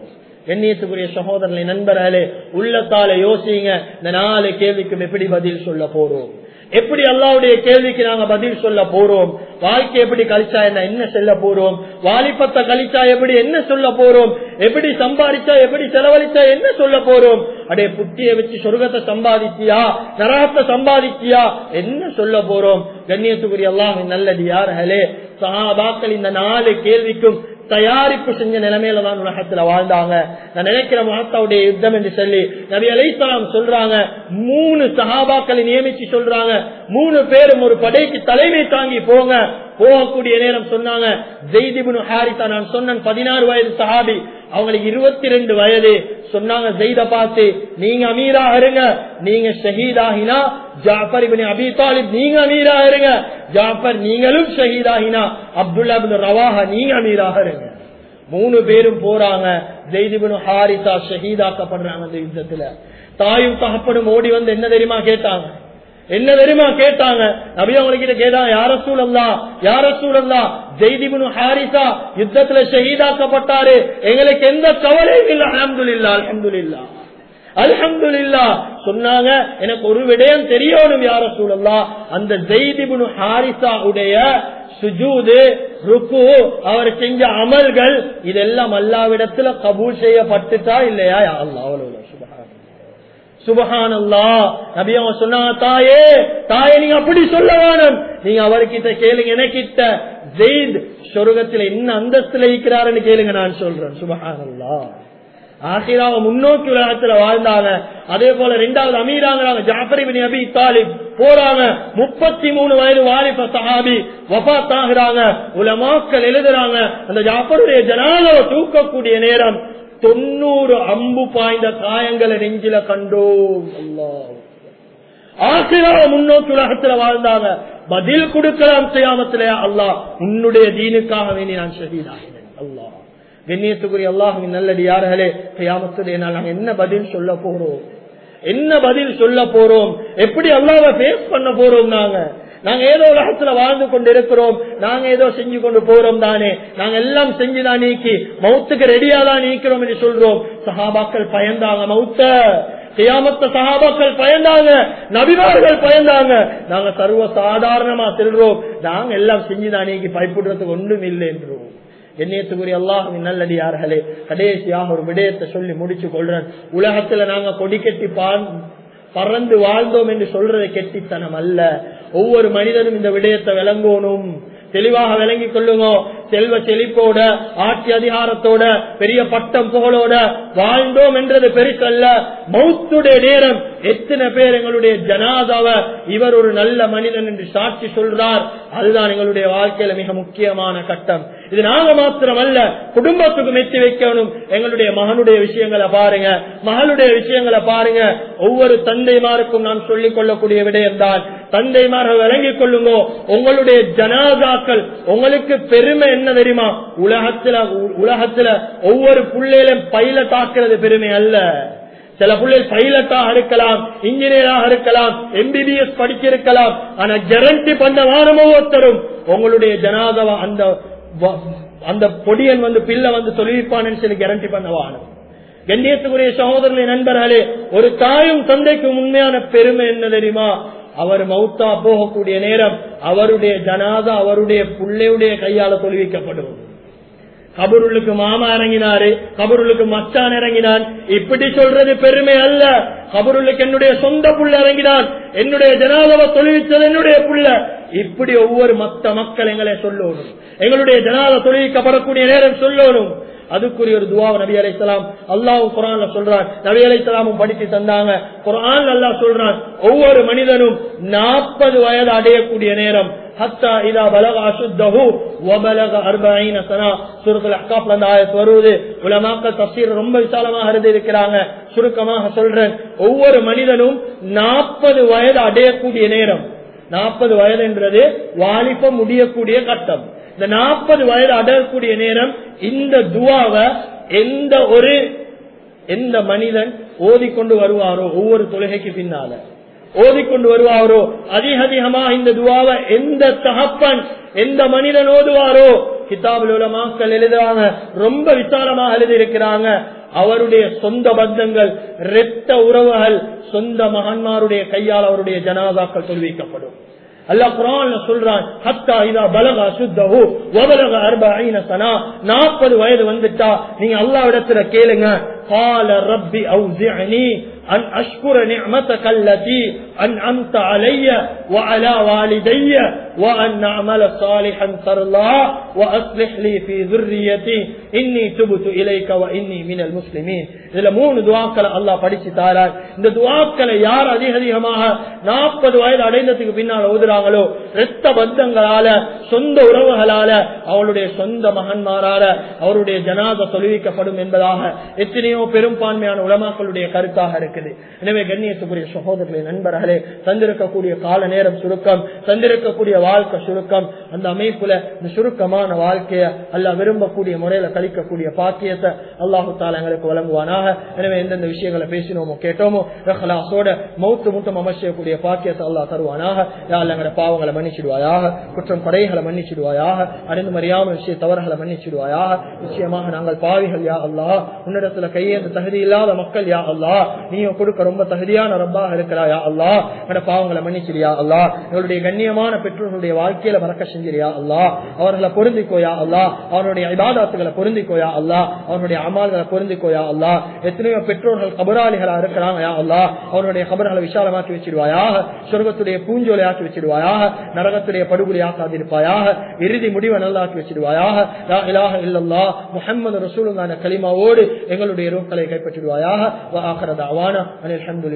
எண்ணியத்துக்குரிய சகோதரனை நண்பராலே உள்ளத்தால யோசிங்க. இந்த நாலு கேள்விக்கும் எப்படி பதில் சொல்ல போறோம்? எப்படி அல்லாவுடைய கேள்விக்கு நாங்க பதில் சொல்ல போறோம்? வாழ்க்கை எப்படி கழிச்சா என்ன என்ன சொல்ல போறோம்? வாலிபத்தை கழிச்சா எப்படி என்ன சொல்ல போறோம்? எப்படி சம்பாதிச்சா எப்படி செலவழிச்சா என்ன சொல்ல போறோம்? அடைய புத்திய வச்சு சொர்க்கத்தை சம்பாதிச்சியா நரகத்தை சம்பாதிச்சியா என்ன சொல்ல போறோம்? கண்ணியத்துக்குரிய அல்லாஹ் நல்லது யார்களே சஹாபாக்கள் இந்த நாலு கேள்விக்கும் தயாரிப்பு செஞ்ச நிலைமையில தான் உலகத்துல வாழ்ந்தாங்க. நான் நினைக்கிற மகத்தாவுடைய யுத்தம் என்று சொல்லி நபி அலைசலாம் சொல்றாங்க. மூணு சஹாபாக்களை நியமிச்சு சொல்றாங்க. மூணு பேரும் ஒரு படைக்கு தலைமை தாங்கி போங்க. போகக்கூடிய நேரம் சொன்னாங்க. ஜெய்திபுன் ஹாரிதா நான் சொன்னேன் பதினாறு வயது சஹாபி. அவங்களுக்கு இருபத்தி ரெண்டு வயது. சொன்னாங்க ஜெய்த பார்த்து நீங்க அமீரா இருங்க. நீங்க ஷஹீதாகினா ஜாஃபர் இபின் அபி தாலிப் நீங்க அமீரா இருங்க. ஜாஃபர் நீங்களும் ஷஹீதாகினா அப்துல்லா பின் ரவாஹா நீங்க அமீராக இருங்க. மூணு பேரும் போறாங்க. ஜெய்திபின் ஹாரிதா ஷஹீதாக்கப்படுறாங்க அந்த யுத்தத்துல. தாயும் தகப்பனும் ஓடி வந்து என்ன தெரியுமா கேட்டாங்க? என்ன தெரியுமா கேட்டாங்க? நபி அவங்ககிட்ட கேட்டாங்க யார சூழல்லா யார சூழல்லா ஜெய்திபுனு ஹாரிசா யுத்தத்துல ஷஹீதாக்கப்பட்டாரு. எங்களுக்கு எந்த கவலையும் இல்ல. அலமதுல்லா அலமதுல்லா அல்ஹம்துல்லா சொன்னாங்க எனக்கு ஒரு விடயம் தெரியணும் யார சூழல்லா அந்த ஜெய்திபுனு ஹாரிசா உடைய சுஜூது ருக்கு அவர் செஞ்ச அமல்கள் இதெல்லாம் அல்லாவிடத்துல கபூல் செய்யப்பட்டுட்டா இல்லையா அல்லா அவ்வளவு சுபஹான் சுபஹான் நபி அவன் சொன்னாங்க தாயே தாயே நீங்க அப்படி சொல்ல வேணும் நீங்க அவர்கிட்ட கேளுங்க எனக்கிட்ட. ஜெயித் சொருகத்துல என்ன அந்தஸ்துல இருக்கிறாருன்னு கேளுங்க நான் சொல்றேன். சுபஹான் ஆசிராவை முன்னோக்கி உலகத்துல வாழ்ந்தாங்க. அதே போல ரெண்டாவது அமீராங்கிறாங்க ஜாஃபரி பின் அபி தாலிப். போறாங்க முப்பத்தி மூணு வயது வாலிப சஹாபி வபாத் ஆகிறாங்க. உலமாக்கள் எழுதுறாங்க அந்த ஜாஃபருடைய ஜனாதவை தூக்கக்கூடிய நேரம் தொண்ணூறு அம்பு பாய்ந்த காயங்களை நெஞ்சில கண்டோம். அல்லாஹ் முன்னோக்கி உலகத்துல வாழ்ந்தாங்க. பதில் கொடுக்கலாம் செய்யாமத்திலே அல்லாஹ் உன்னுடைய தீனுக்காக வேண்டி நான் ஷஹீதாகினேன் அல்லாஹ் கண்ணியத்துக்குரிய அல்லாஹுவின் நல்லடியார்களே செய்யாமத்திலே நாங்கள் என்ன பதில் சொல்ல போறோம்? என்ன பதில் சொல்ல போறோம்? எப்படி அல்லாவை பேஸ் பண்ண போறோம் நாங்க? நாங்க ஏதோ உலகத்துல வாழ்ந்து கொண்டு இருக்கிறோம் நாங்க ஏதோ செஞ்சு கொண்டு போறோம் தானே. நாங்க எல்லாம் செஞ்சுதான் நீக்கி மவுத்துக்கு ரெடியா தான் நீக்கிறோம் என்று சொல்றோம். சஹாபாக்கள் பயந்தாங்க மவுத்த கியாமத்த சகாபாக்கள் பயந்தாங்க நபிமார்கள் பயந்தாங்க. நாங்க சர்வ சாதாரணமா செல்றோம். நாங்க எல்லாம் செஞ்சுதான் நீக்கி பயப்படுறதுக்கு ஒன்றும் இல்லை என்றோம். எண்ணியத்துக்குரிய அல்லாஹின் நல்லடியார்களே கடைசியாக ஒரு விடயத்தை சொல்லி முடிச்சு கொள்றேன். உலகத்துல நாங்க கொடி கட்டி பறந்து வாழ்ந்தோம் என்று சொல்றது கெட்டித்தனம் அல்ல. ஒவ்வொரு மனிதனும் இந்த விடயத்தை விளங்கணும். தெளிவாக விளங்கிக் கொள்ளுங்க. செல்வ செழிப்போட ஆட்சி அதிகாரத்தோட பெரிய பட்டம் புகழோட வாழ்ந்தோம் என்றது பெருசல்ல மௌத்துடைய நேரம் எத்தனை பேர் எங்களுடைய ஜனாதாவ இவர் ஒரு நல்ல மனிதன் என்று சாட்சி சொல்றார். அதுதான் எங்களுடைய வாழ்க்கையில மிக முக்கியமான கட்டம். இது நாங்க மாத்திரம் அல்ல குடும்பத்துக்கு எத்தி வைக்கணும். எங்களுடைய மகனுடைய விஷயங்களை பாருங்க. மகளுடைய விஷயங்களை பாருங்க. ஒவ்வொரு தந்தைமாருக்கும் நான் சொல்லிக் கொள்ளக்கூடிய விடயம் தான். தந்தைமார்கள் விளங்கிக் கொள்ளுங்க. உங்களுடைய ஜனாதாக்கள் உங்களுக்கு பெருமை என்ன தெரியுமா? உலகத்துல உலகத்துல ஒவ்வொரு பிள்ளையிலும் பைலட் ஆக்குறது பெருமை அல்ல. சில பிள்ளைகள் பைலட்டாக இருக்கலாம் இன்ஜினியராக இருக்கலாம் எம்பிபிஎஸ் படிச்சிருக்கலாம் ஆனா கேரண்டி பண்ண வாரம் ஒவ்வொருத்தரும் உங்களுடைய ஜனாதவா அந்த அந்த பொடியன் வந்து பிள்ளை வந்து தொழில்ப்பான்னு சொல்லி கேரண்டி பண்ண வாரம். கண்ணியத்துக்குரிய சகோதரர்களின் நண்பர்களே ஒரு தாயும் தந்தைக்கு உண்மையான பெருமை என்ன தெரியுமா? அவர் மௌத்தா போகக்கூடிய நேரம் அவருடைய ஜனாதா அவருடைய பிள்ளையுடைய கையால தொழுவிக்கப்படும். கபருளுக்கு மாமா இறங்கினாரு கபருளுக்கு மச்சான் இறங்கினான். இப்படி சொல்றது பெருமை அல்ல. கபருளுக்கு என்னுடைய சொந்த புள்ள இறங்கினான். என்னுடைய ஜனாதவ தொழுவித்தது என்னுடைய புள்ள. இப்படி ஒவ்வொரு மத்த மக்கள் எங்களை சொல்லணும். எங்களுடைய ஜனாத தொழுவிக்கப்படக்கூடிய நேரம் சொல்லணும். அதுக்குரிய ஒரு துவா நபி அலைசலாம் அல்லாஹ் குரான்ல சொல்றான். நபி அலைசலாமும் படித்து தந்தாங்க. குரான் அல்லா சொல்றான் ஒவ்வொரு மனிதனும் நாற்பது வயது அடையக்கூடிய நேரம். ஹத்தா இதா பலக அசுத்தஹு வபலக அர்பஈன சனா. சூரத்துல் அஹ்காஃப்ல அந்த ஆயத் வருவது உலமாக்கள் தஃசீர் ரொம்ப விசாலமாக இருந்து இருக்கிறாங்க சுருக்கமாக சொல்றேன். ஒவ்வொரு மனிதனும் நாற்பது வயது அடையக்கூடிய நேரம். நாற்பது வயது என்றது வாலிபம் முடியக்கூடிய கட்டம். இந்த நாற்பது வயது அடரக்கூடிய நேரம் இந்த துவாவை எந்த ஒரு எந்த மனிதன் ஓதிக்கொண்டு வருவாரோ ஒவ்வொரு தொழுகைக்கு பின்னால. ஓதிக்கொண்டு வருவாரோ அதிக அதிகமா இந்த துவாவை எந்த தகப்பன் எந்த மனிதன் ஓதுவாரோ கிதாபில் உள்ள மாக்கள் எழுதுறாங்க ரொம்ப விசாலமாக எழுதியிருக்கிறாங்க. அவருடைய சொந்த பந்தங்கள் இரத்த உறவுகள் சொந்த மகன்மாருடைய கையால் அவருடைய ஜனாதாக்கள் தொழுவிக்கப்படும். அல்லா குரான் சொல்றான் ஹத்தா இதா பலகா சுத்தஹு ஒபலக நாற்பது வயது வந்துட்டா நீங்க அல்லாவிடத்துல கேளுங்க கால ரப்பி அவுசிஅனி ان اشكر نعمتك التي انعمت علي وعلى والدي وان اعمل صالحا ترضى واصلح لي في ذريتي اني تبت اليك واني من المسلمين இதுல மூணு துவாக்களை அல்லாஹ் படிச்சு தாரார் இந்த துவாக்களை யார் அதிக அதிகமாக நாற்பது வயது அடைந்ததுக்கு பின்னால் ஓதுறாங்களோ இரத்த பந்தங்களால சொந்த உறவுகளால அவளுடைய சொந்த மகன்மாரால அவருடைய ஜனாத தொழுவிக்கப்படும் என்பதாக எத்தனையோ பெரும்பான்மையான உலமாக்களுடைய கருத்தாக இருக்குது. எனவே கண்ணியத்துக்குரிய சகோதரர்களை நண்பர்களே தந்திருக்கக்கூடிய கால நேரம் சுருக்கம் தந்திருக்கக்கூடிய வாழ்க்கை சுருக்கம் அந்த அமைப்புல இந்த சுருக்கமான வாழ்க்கைய அல்ல விரும்பக்கூடிய முறையில கழிக்கக்கூடிய பாக்கியத்தை அல்லாஹு தாலா எங்களுக்கு வழங்குவானாக. எனவே எந்தெந்த விஷயங்களை பேசினோமோ கேட்டோமோ ரஹலாசோட மௌத்து முட்டம் அமைச்சக்கூடிய பாக்கியத்தை அல்லாஹ் தருவானாக. யாழ் எங்களை பாவங்களை மன்னிச்சிடுவாயாக குற்றம் படைகளை மன்னிச்சிடுவாயாக அறிந்து மறியாமல் விஷய தவறுகளை மன்னிச்சிடுவாயாக. நிச்சயமாக நாங்கள் பாவிகள் யா அல்லா உன்னிடத்துல கையேந்த தகுதி இல்லாத மக்கள் யா அல்லா நீ நீயும் கொடுக்க ரொம்ப தகுதியான ரப்பாக இருக்கிறாயா அல்லா? எங்களோட பாவங்களை மன்னிச்சிரியா அல்லா. எங்களுடைய கண்ணியமான பெற்றோர்களுடைய வாழ்க்கையில மறக்க செஞ்சிரியா அல்லா. அவர்களை பொருந்திக்கோயா அல்லா. அவனுடைய இபாதாத்துகளை பொருந்திக்கோயா அல்லா. அவனுடைய அமால்களை பொருந்திக்கோயா அல்லா. எத்தனையோ பெற்றோர்கள் கபராளிகளா இருக்கிறாங்கயா அல்லா. அவனுடைய கபர்களை விசாலமாக்கி வச்சிருவாயாக. சொர்க்கத்துடைய பூஞ்சோலை ஆக்கி வச்சிருவாயாக. நரகத்துடைய படுகொலை ஆக்காதிருப்பாயாக. இறுதி முடிவை நல்லாக்கி வச்சிருவாயாக. லா இலாஹ இல்லல்லாஹ். முஹம்மது ரசூலுல்லாஹ் எங்களுடைய ரூக்களை கைப்பற்றிடுவாயாக. வ عليه الحمد لله.